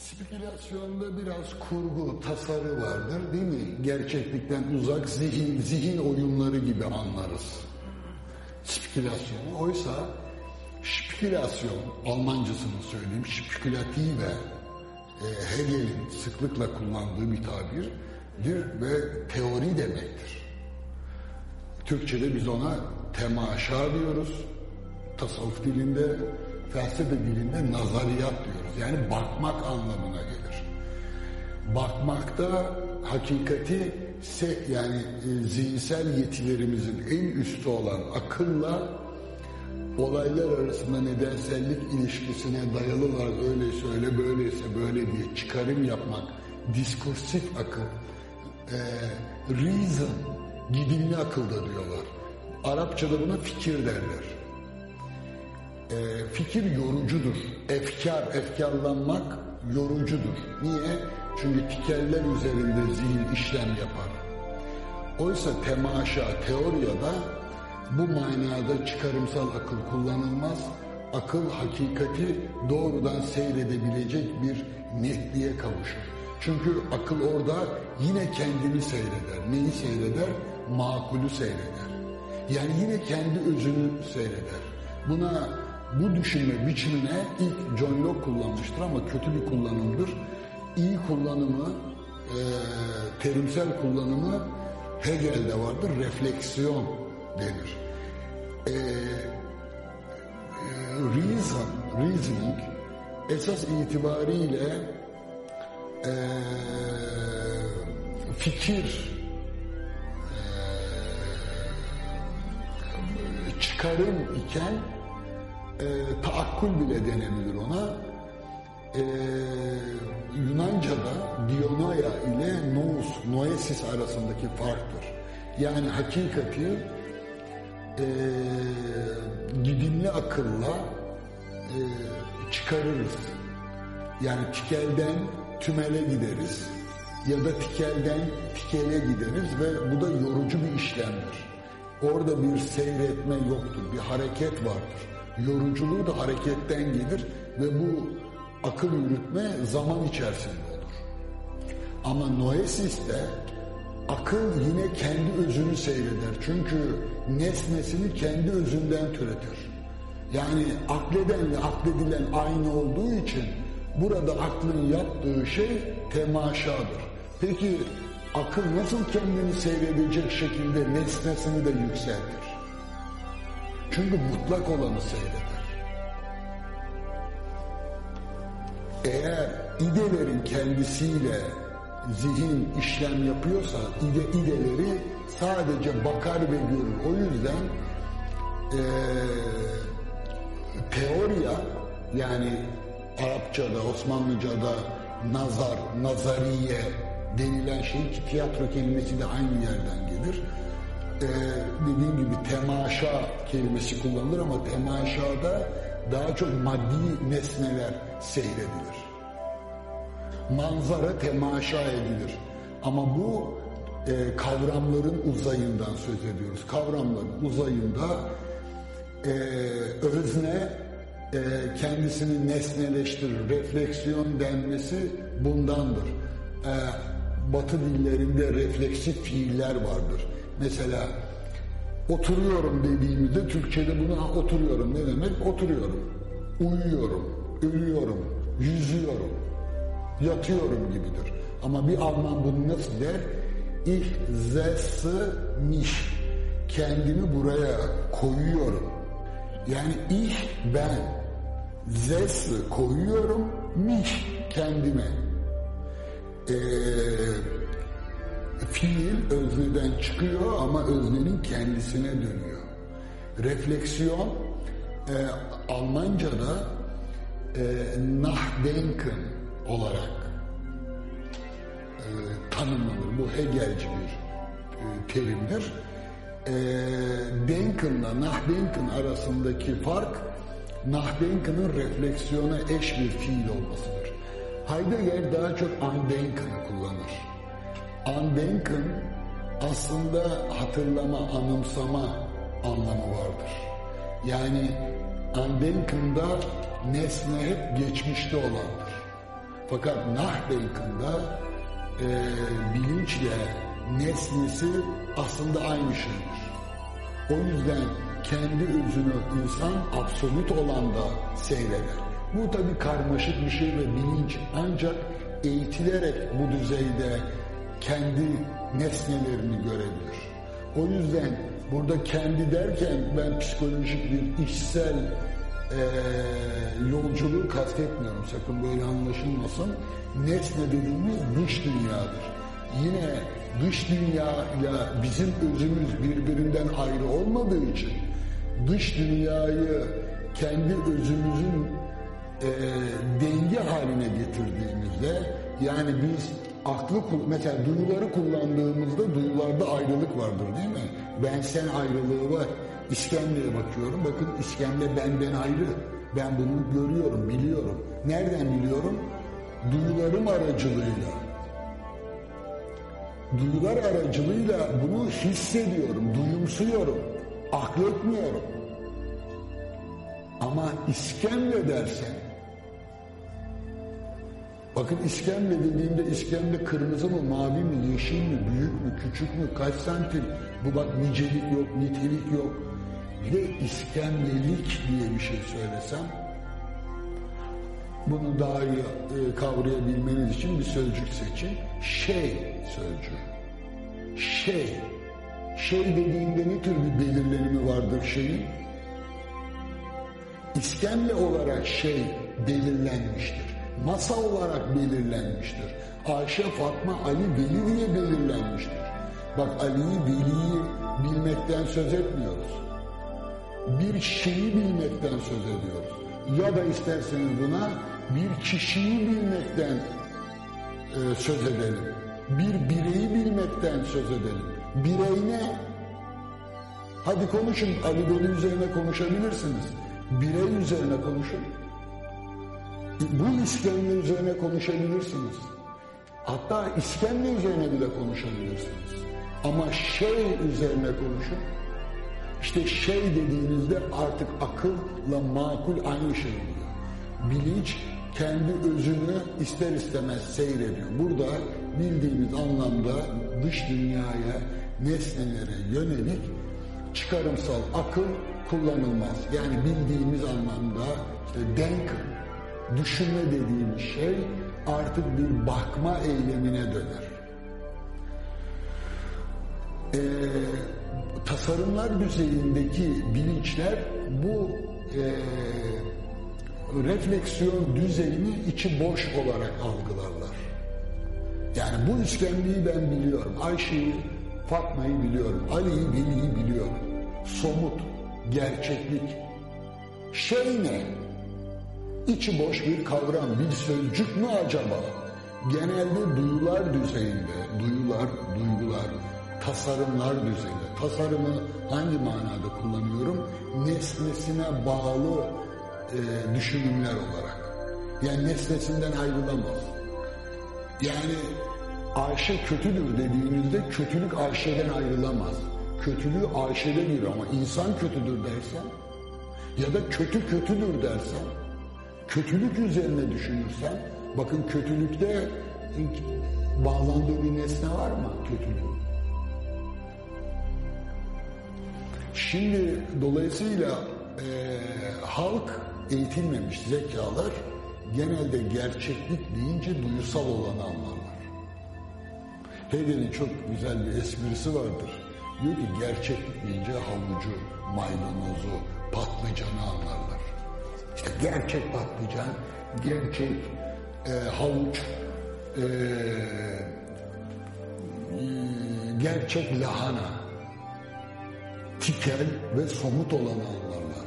Spekülasyonda biraz kurgu, tasarı vardır değil mi? Gerçeklikten uzak zihin, zihin oyunları gibi anlarız. Spekülasyonu. Oysa spekülasyon, Almancasını söyleyeyim, spekülative, e, Hegel'in sıklıkla kullandığı bir tabirdir ve teori demektir. Türkçe'de biz ona temaşa diyoruz. Tasavvuf dilinde, felsefe dilinde nazariyat diyoruz. Yani bakmak anlamına gelir. Bakmakta hakikati yani e, zihinsel yetilerimizin en üstü olan akılla olaylar arasında nedensellik ilişkisine dayalılar öyleyse öyle böyleyse böyle diye çıkarım yapmak diskursif akıl e, reason gidimli akılda diyorlar. Arapçada buna fikir derler. E, fikir yorucudur. Efkar, efkarlanmak yorucudur. Niye? Çünkü tikerler üzerinde zihin işlem yapar. Oysa temaşa, teoriyada bu manada çıkarımsal akıl kullanılmaz. Akıl hakikati doğrudan seyredebilecek bir netliğe kavuşur. Çünkü akıl orada yine kendini seyreder. Neyi seyreder? Makulü seyreder. Yani yine kendi özünü seyreder. Buna bu düşünme biçimine ilk John Locke kullanmıştır ama kötü bir kullanımdır. İyi kullanımı, e, terimsel kullanımı Hegel'de vardır. Refleksiyon denir. E, e, reason, reasoning esas itibariyle e, fikir e, çıkarım iken e, taakkul bile denebilir ona. E, Yunanca'da Dionaya ile nous, noesis arasındaki farktır. Yani hakikati e, gidimli akılla e, çıkarırız. Yani tikelden tümele gideriz ya da tikelden tikele gideriz ve bu da yorucu bir işlemdir. Orada bir seyretme yoktur, bir hareket vardır. Yoruculuğu da hareketten gelir ve bu akıl yürütme zaman içerisinde olur. Ama noesiste akıl yine kendi özünü seyreder. Çünkü nesnesini kendi özünden türetir. Yani akledenle akledilen aynı olduğu için burada aklın yaptığı şey temaşadır. Peki akıl nasıl kendini seyredecek şekilde nesnesini de yükseltir? Çünkü mutlak olanı seyreder. Eğer idelerin kendisiyle zihin işlem yapıyorsa ide ideleri sadece bakar ve görür. O yüzden e, teoriya yani Arapçada, Osmanlıca'da nazar, nazariye denilen şey ki tiyatro kelimesi de aynı yerden gelir. Ee, dediğim gibi temaşa kelimesi kullanılır ama temaşada daha çok maddi nesneler seyredilir. Manzara temaşa edilir. Ama bu e, kavramların uzayından söz ediyoruz. Kavramların uzayında e, özne e, kendisini nesneleştirir. Refleksiyon denmesi bundandır. E, batı dillerinde refleksif fiiller vardır. Mesela oturuyorum dediğimizde Türkçe'de buna oturuyorum ne demek? Oturuyorum, uyuyorum, ölüyorum, yüzüyorum, yatıyorum gibidir. Ama bir Alman bunu nasıl der? Ich setze mich. Kendimi buraya koyuyorum. Yani ich ben. Zes'i koyuyorum. Mich kendime. Eee fiil özneden çıkıyor ama öznenin kendisine dönüyor. Refleksiyon e, Almanca'da e, Nachdenken olarak e, tanımlanır. Bu Hegelci bir e, terimdir. E, Denken'la Nachdenken arasındaki fark Nachdenken'ın refleksiyona eş bir fiil olmasıdır. Heidegger daha çok Andenken'ı kullanır. Andenken aslında hatırlama, anımsama anlamı vardır. Yani Andenken'da nesne hep geçmişte olandır. Fakat nah beykında e, bilinçle nesnesi aslında aynı şeydir. O yüzden kendi özünü insan absolut olanda seyreder. Bu tabi karmaşık bir şey ve bilinç ancak eğitilerek bu düzeyde kendi nesnelerini görebilir. O yüzden burada kendi derken ben psikolojik bir işsel e, yolculuğu kastetmiyorum. Sakın böyle anlaşılmasın. Nesne dediğimiz dış dünyadır. Yine dış dünya ile bizim özümüz birbirinden ayrı olmadığı için dış dünyayı kendi özümüzün e, denge haline getirdiğimizde yani biz aklı mesela duyuları kullandığımızda duyularda ayrılık vardır değil mi? Ben sen ayrılığı var. İskemleye bakıyorum. Bakın iskemle benden ayrı. Ben bunu görüyorum, biliyorum. Nereden biliyorum? Duyularım aracılığıyla. Duyular aracılığıyla bunu hissediyorum, duyumsuyorum, akletmiyorum. Ama iskemle dersen, bakın iskemle dediğimde iskemle kırmızı mı, mavi mi, yeşil mi, büyük mü, küçük mü, kaç santim, bu bak nicelik yok, nitelik yok. Bir de iskemlelik diye bir şey söylesem, bunu daha iyi e, kavrayabilmeniz için bir sözcük seçin. Şey sözcüğü. Şey. Şey dediğinde ne tür bir belirlenimi vardır şeyin? İskemle olarak şey belirlenmiştir. Masa olarak belirlenmiştir. Ayşe, Fatma, Ali, Veli diye belirlenmiştir. Bak Ali'yi, Veli'yi bilmekten söz etmiyoruz. Bir şeyi bilmekten söz ediyoruz. Ya da isterseniz buna bir kişiyi bilmekten e, söz edelim. Bir bireyi bilmekten söz edelim. Birey ne? Hadi konuşun. Ali Veli üzerine konuşabilirsiniz. Birey üzerine konuşun. Bu iskemle üzerine konuşabilirsiniz. Hatta iskemle üzerine bile konuşabilirsiniz. Ama şey üzerine konuşun. İşte şey dediğinizde artık akılla makul aynı şey oluyor. Bilinç kendi özünü ister istemez seyrediyor. Burada bildiğimiz anlamda dış dünyaya, nesnelere yönelik çıkarımsal akıl kullanılmaz. Yani bildiğimiz anlamda işte denk, düşünme dediğimiz şey artık bir bakma eylemine döner. Ee, tasarımlar düzeyindeki bilinçler bu e, refleksiyon düzeyini içi boş olarak algılarlar. Yani bu iskemliği ben biliyorum. Ayşe'yi, Fatma'yı biliyorum. Ali'yi, Veli'yi biliyorum. Somut, gerçeklik. Şey ne? İçi boş bir kavram, bir sözcük mü acaba? Genelde duyular düzeyinde, duyular, duygular, tasarımlar düzeyinde. Tasarımı hangi manada kullanıyorum? Nesnesine bağlı e, düşünümler olarak. Yani nesnesinden ayrılamaz. Yani Ayşe kötüdür dediğinizde kötülük Ayşe'den ayrılamaz. Kötülüğü Ayşe'de bir ama insan kötüdür dersen ya da kötü kötüdür dersen kötülük üzerine düşünürsen bakın kötülükte bağlandığı bir nesne var mı kötülük? Şimdi dolayısıyla e, halk eğitilmemiş zekalar genelde gerçeklik deyince duysal olanı anlarlar. Hegel'in çok güzel bir esprisi vardır. Diyor ki gerçeklik deyince havucu, maydanozu, patlıcanı anlarlar. İşte gerçek patlıcan, gerçek e, havuç, e, gerçek lahana, tikel ve somut olanı anlarlar.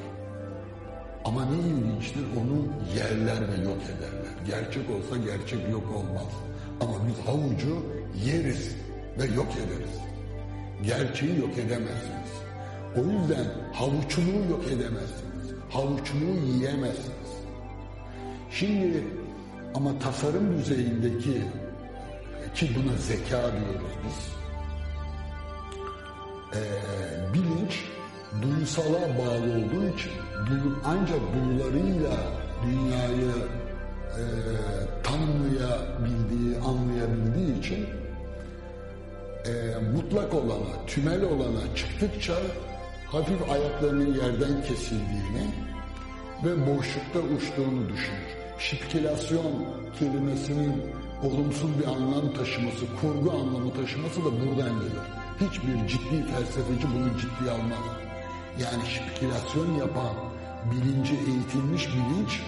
Ama ne ilginçtir onu yerler ve yok ederler. Gerçek olsa gerçek yok olmaz. Ama biz havucu yeriz ve yok ederiz. Gerçeği yok edemezsiniz. O yüzden havuçluğu yok edemezsiniz. Havuçluğu yiyemezsiniz. Şimdi ama tasarım düzeyindeki ki buna zeka diyoruz biz. Ee, bilinç duysala bağlı olduğu için duyu, ancak duyularıyla dünyayı tanımlayabildiği, anlayabildiği için e, mutlak olana, tümel olana çıktıkça hafif ayaklarının yerden kesildiğini ve boşlukta uçtuğunu düşünür. Şipkilasyon kelimesinin olumsuz bir anlam taşıması, kurgu anlamı taşıması da buradan gelir. Hiçbir ciddi felsefeci bunu ciddiye almaz. Yani şipkilasyon yapan, bilinci eğitilmiş bilinç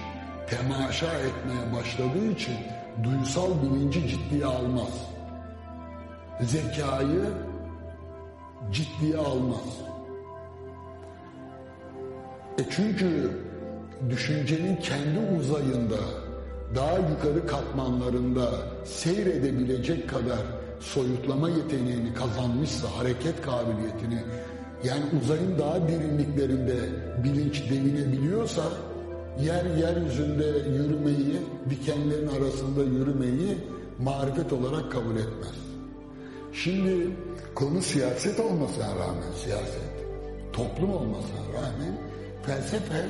temaşa etmeye başladığı için duysal bilinci ciddiye almaz. Zekayı ciddiye almaz. E çünkü düşüncenin kendi uzayında, daha yukarı katmanlarında seyredebilecek kadar soyutlama yeteneğini kazanmışsa, hareket kabiliyetini, yani uzayın daha derinliklerinde bilinç devinebiliyorsa, yer yeryüzünde yürümeyi, dikenlerin arasında yürümeyi marifet olarak kabul etmez. Şimdi konu siyaset olmasına rağmen siyaset, toplum olmasına rağmen felsefe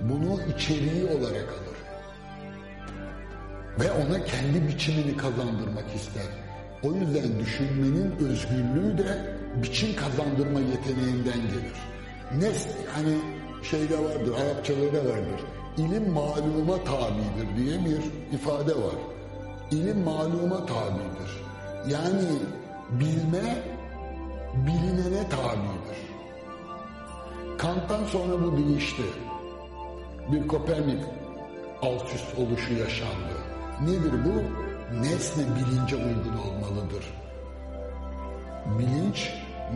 bunu içeriği olarak alır. Ve ona kendi biçimini kazandırmak ister. O yüzden düşünmenin özgürlüğü de biçim kazandırma yeteneğinden gelir. Ne hani şeyde vardır, Arapçada da vardır. İlim maluma tabidir diye bir ifade var. İlim maluma tabidir. Yani bilme bilinene tabidir. Kant'tan sonra bu değişti. Bir Kopernik alt üst oluşu yaşandı. Nedir bu? Nesne bilince uygun olmalıdır. Bilinç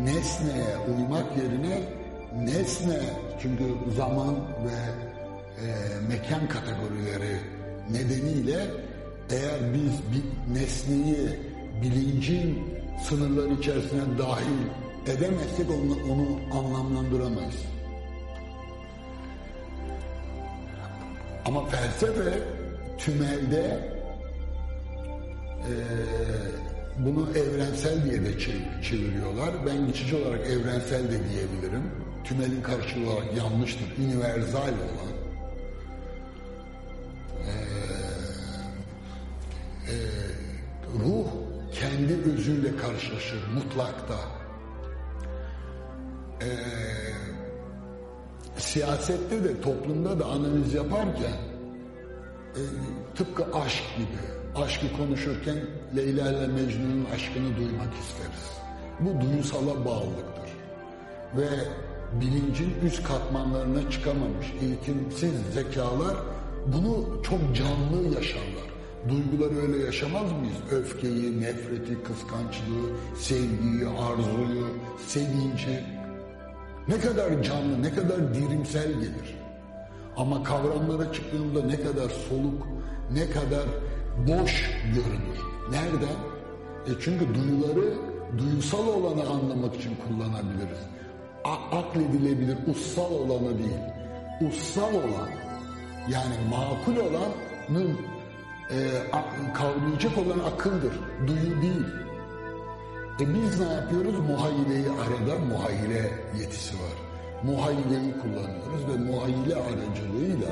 nesneye uymak yerine nesne çünkü zaman ve e, mekan kategorileri nedeniyle eğer biz bir nesneyi bilincin sınırları içerisine dahil edemezsek onu, onu anlamlandıramayız. Ama felsefe tümelde e, bunu evrensel diye de çeviriyorlar. Ben geçici olarak evrensel de diyebilirim. Tümelin karşılığı olarak yanlıştır. Universal olan. E, e, ruh kendi özüyle karşılaşır mutlakta. E, siyasette de toplumda da analiz yaparken e, tıpkı aşk gibi aşkı konuşurken Leyla ile Mecnun'un aşkını duymak isteriz. Bu duygusala bağlılıktır. Ve bilincin üst katmanlarına çıkamamış eğitimsiz zekalar bunu çok canlı yaşarlar. Duyguları öyle yaşamaz mıyız? Öfkeyi, nefreti, kıskançlığı, sevgiyi, arzuyu, sevinci. Ne kadar canlı, ne kadar dirimsel gelir. Ama kavramlara çıktığında ne kadar soluk, ne kadar boş görünür. Nereden? E çünkü duyuları duysal olanı anlamak için kullanabiliriz. A akledilebilir, ussal olanı değil. Ussal olan, yani makul olanın e, kavrayacak olan akıldır, duyu değil. E biz ne yapıyoruz? Muhayyileyi arada muhayyile yetisi var. Muhayyileyi kullanıyoruz ve muhayyile aracılığıyla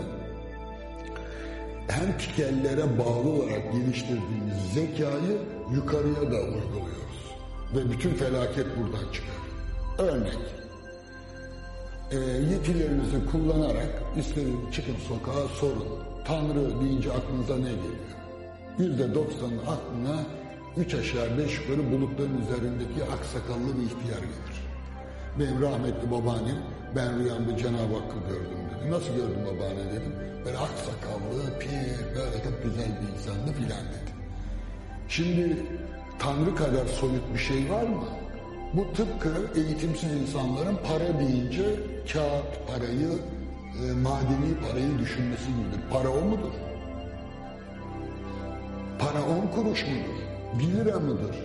hem pikellere bağlı olarak geliştirdiğimiz zekayı yukarıya da uyguluyoruz. Ve bütün felaket buradan çıkar. Örnek, e, yetilerinizi kullanarak istedim çıkın sokağa sorun. Tanrı deyince aklınıza ne geliyor? Yüzde doksanın aklına üç aşağı beş yukarı bulutların üzerindeki aksakallı bir ihtiyar gelir. Benim rahmetli babaannem ben rüyamda Cenab-ı Hakk'ı gördüm dedi. Nasıl gördüm babaanne dedim. Böyle ak sakallı, pir, böyle çok güzel bir insandı filan dedi. Şimdi Tanrı kadar soyut bir şey var mı? Bu tıpkı eğitimsiz insanların para deyince kağıt parayı, e, madeni parayı düşünmesi gibidir. Para o mudur? Para on kuruş mudur? Bir lira mıdır?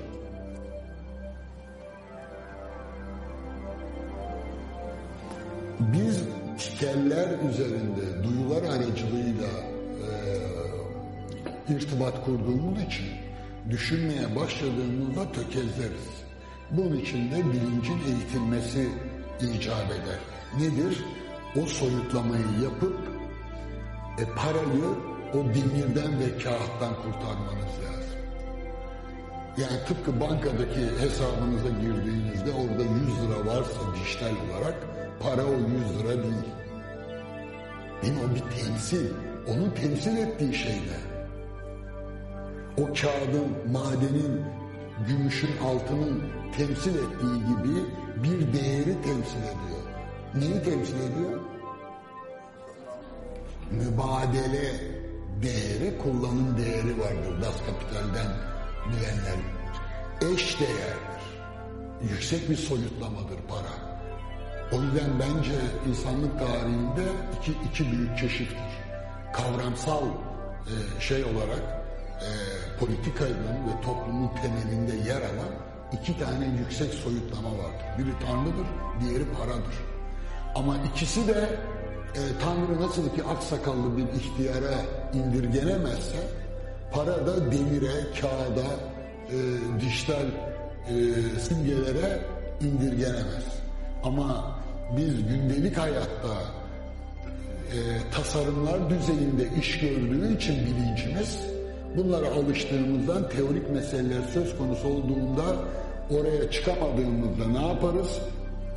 Biz tikerler üzerinde duyular aracılığıyla e, irtibat kurduğumuz için düşünmeye başladığımızda tökezleriz. Bunun için de bilincin eğitilmesi icap eder. Nedir? O soyutlamayı yapıp e, parayı o demirden ve kağıttan kurtarmanız lazım. Yani tıpkı bankadaki hesabınıza girdiğinizde orada 100 lira varsa dijital olarak para o 100 lira değil. Değil mi? O bir temsil. Onun temsil ettiği şeyler. O kağıdın, madenin, gümüşün, altının temsil ettiği gibi bir değeri temsil ediyor. Neyi temsil ediyor? Mübadele değeri, kullanım değeri vardır. Das Kapital'den bilenler. Eş değerdir. Yüksek bir soyutlamadır para. O yüzden bence insanlık tarihinde iki, iki büyük çeşittir. Kavramsal e, şey olarak e, politikanın ve toplumun temelinde yer alan iki tane yüksek soyutlama vardır. Biri Tanrı'dır, diğeri paradır. Ama ikisi de e, Tanrı nasıl ki aksakallı bir ihtiyara indirgenemezse para da demire, kağıda, e, dijital e, simgelere indirgenemez. Ama biz gündelik hayatta e, tasarımlar düzeyinde iş gördüğü için bilincimiz bunlara alıştığımızdan teorik meseleler söz konusu olduğunda oraya çıkamadığımızda ne yaparız?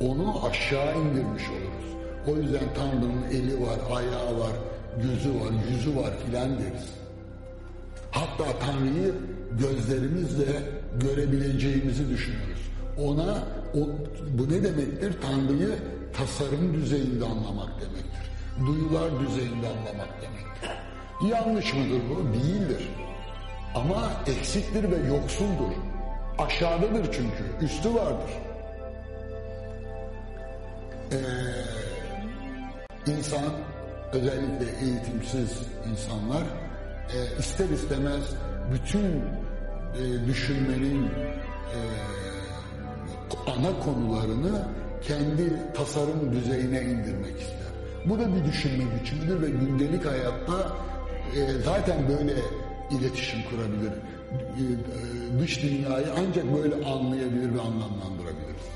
Onu aşağı indirmiş oluruz. O yüzden Tanrı'nın eli var, ayağı var, gözü var, yüzü var filan deriz. Hatta Tanrı'yı gözlerimizle görebileceğimizi düşünürüz. Ona o, bu ne demektir? Tanrı'yı tasarım düzeyinde anlamak demektir. Duyular düzeyinde anlamak demektir. Yanlış mıdır bu? Değildir. Ama eksiktir ve yoksuldur. Aşağıdadır çünkü. Üstü vardır. Ee, insan, özellikle eğitimsiz insanlar e, ister istemez bütün e, düşünmenin e, ana konularını kendi tasarım düzeyine indirmek ister. Bu da bir düşünme biçimidir ve gündelik hayatta e, zaten böyle iletişim kurabilir. E, e, dış dünyayı ancak böyle anlayabilir ve anlamlandırabiliriz.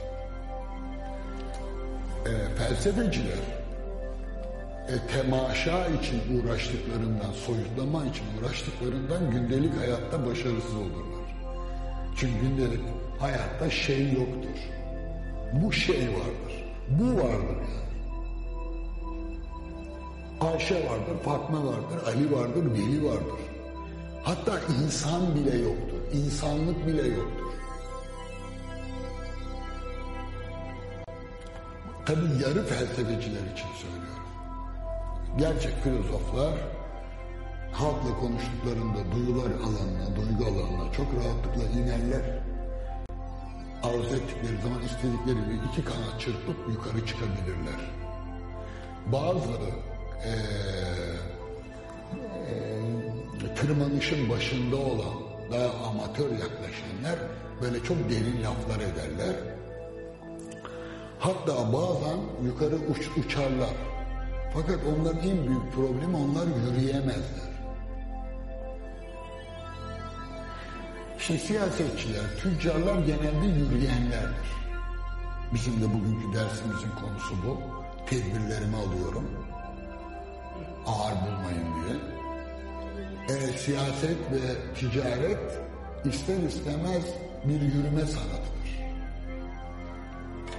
E, felsefeciler e, temaşa için uğraştıklarından, soyutlama için uğraştıklarından gündelik hayatta başarısız olurlar. Çünkü gündelik hayatta şey yoktur. Bu şey vardır. Bu vardır yani. Ayşe vardır, Fatma vardır, Ali vardır, Veli vardır. Hatta insan bile yoktur. İnsanlık bile yoktur. Tabii yarı felsefeciler için söylüyorum. Gerçek filozoflar halkla konuştuklarında duyular alanına, duygu alanına çok rahatlıkla inerler. Arzu ettikleri zaman istedikleri gibi iki kanat çırpıp yukarı çıkabilirler. Bazıları ee, e, tırmanışın başında olan daha amatör yaklaşanlar böyle çok derin laflar ederler. Hatta bazen yukarı uç, uçarlar. Fakat onların en büyük problemi onlar yürüyemezler. İşte siyasetçiler, tüccarlar genelde yürüyenlerdir. Bizim de bugünkü dersimizin konusu bu. Tedbirlerimi alıyorum. Ağır bulmayın diye. E, siyaset ve ticaret ister istemez bir yürüme sanatıdır.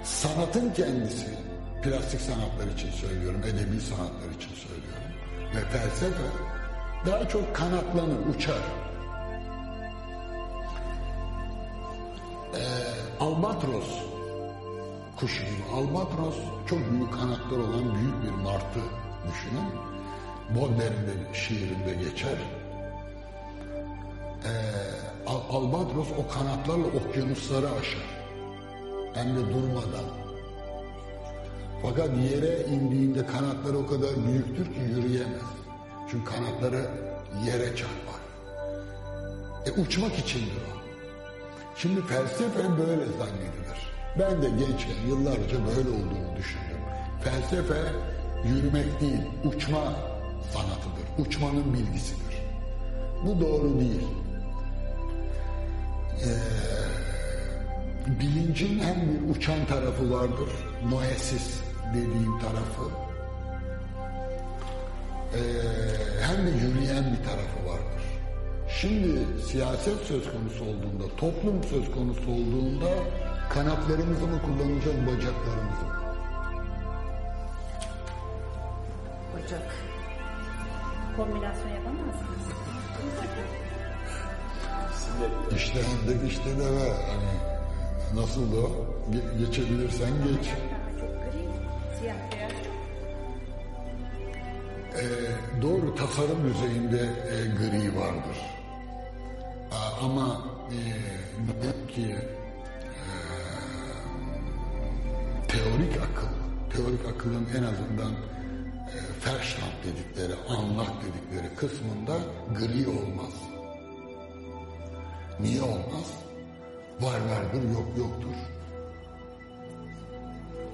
Sanatın kendisi, plastik sanatlar için söylüyorum, edebi sanatlar için söylüyorum ve felsefe daha çok kanatlanır, uçar. Ee, albatros kuşu gibi. Albatros çok büyük kanatlar olan büyük bir martı düşünün. Baudelaire'in şiirinde geçer. Ee, Al Albatros o kanatlarla okyanusları aşar. Hem de durmadan. Fakat yere indiğinde kanatları o kadar büyüktür ki yürüyemez. Çünkü kanatları yere çarpar. E uçmak içindir o. Şimdi felsefe böyle zannedilir. Ben de gençken yıllarca böyle olduğunu düşündüm. Felsefe yürümek değil, uçma sanatıdır. Uçmanın bilgisidir. Bu doğru değil. Ee, bilincin hem bir uçan tarafı vardır, noesis dediğim tarafı. e, hem de yürüyen bir tarafı vardır. Şimdi siyaset söz konusu olduğunda, toplum söz konusu olduğunda kanatlarımızı mı kullanacağız, bacaklarımızı mı? Bacak. Kombinasyon yapamazsınız. İşte hendek işte de var. Hani nasıl da Ge- geçebilirsen geç. Ee, doğru tasarım düzeyinde e, gri vardır. Aa, ama e, ki e, teorik akıl, teorik akılın en azından e, Verstand dedikleri, anlak dedikleri kısmında gri olmaz. Niye olmaz? Var vardır, yok yoktur.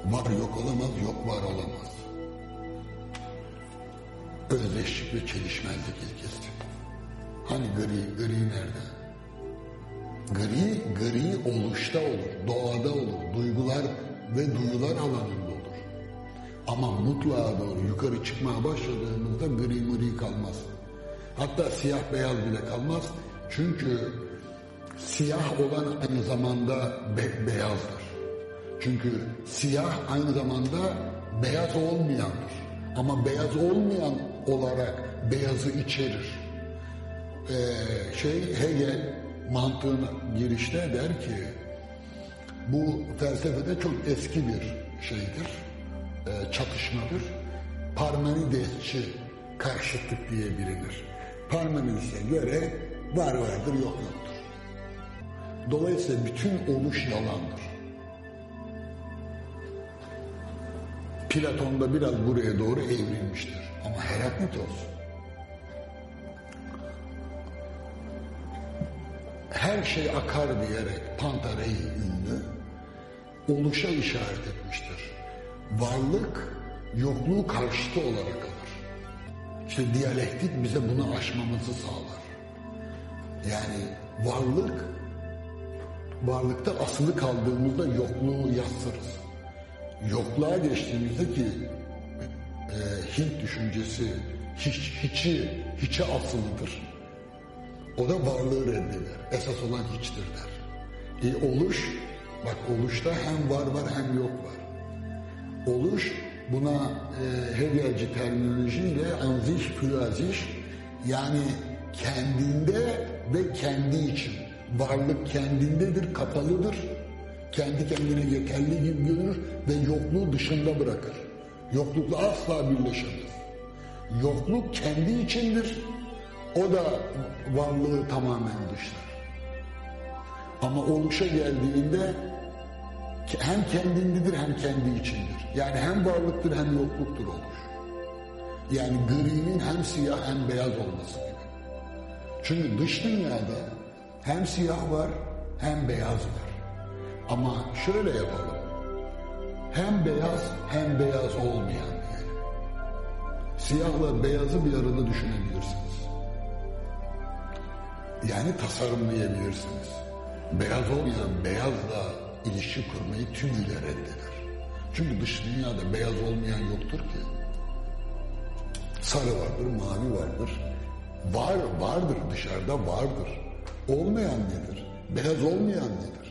Var yok olamaz, yok var olamaz. Özdeşlik ve çelişmezlik ilkesi. Hani gri, gri nerede? Gri, gri oluşta olur, doğada olur, duygular ve duyular alanında olur. Ama mutlağa doğru yukarı çıkmaya başladığımızda gri mri kalmaz. Hatta siyah beyaz bile kalmaz. Çünkü siyah olan aynı zamanda be- beyazdır. Çünkü siyah aynı zamanda beyaz olmayandır. Ama beyaz olmayan olarak beyazı içerir. Ee, şey Hegel mantığına girişte der ki bu felsefede çok eski bir şeydir, e, çatışmadır. Parmenidesçi karşıtlık diye bilinir. Parmenides'e göre var vardır yok yoktur. Dolayısıyla bütün oluş yalandır. Platon'da biraz buraya doğru evrilmiştir. Ama Heraklitos her şey akar diyerek Pantarei ünlü oluşa işaret etmiştir. Varlık yokluğu karşıtı olarak alır. İşte diyalektik bize bunu aşmamızı sağlar. Yani varlık varlıkta asılı kaldığımızda yokluğu yatsırız. Yokluğa geçtiğimizde ki e, Hint düşüncesi hiç, hiçi, hiçe asılıdır. O da varlığı reddeder. Esas olan hiçtir der. E, oluş, bak oluşta hem var var hem yok var. Oluş buna e, Hegelci terminolojiyle anziş, fülaziş yani kendinde ve kendi için. Varlık kendindedir, kapalıdır. Kendi kendine yeterli gibi görür ve yokluğu dışında bırakır. Yoklukla asla birleşemez. Yokluk kendi içindir. O da varlığı tamamen dışlar. Ama oluşa geldiğinde hem kendindedir hem kendi içindir. Yani hem varlıktır hem yokluktur oluş. Yani gri'nin hem siyah hem beyaz olması gibi. Çünkü dış dünyada hem siyah var hem beyaz var. Ama şöyle yapalım. Hem beyaz hem beyaz olmayan diyelim. Siyahla beyazı bir arada düşünebilirsiniz. Yani tasarımlayabilirsiniz. Beyaz olmayan beyazla ilişki kurmayı tümüyle reddeder. Çünkü dış dünyada beyaz olmayan yoktur ki. Sarı vardır, mavi vardır. Var, vardır dışarıda vardır. Olmayan nedir? Beyaz olmayan nedir?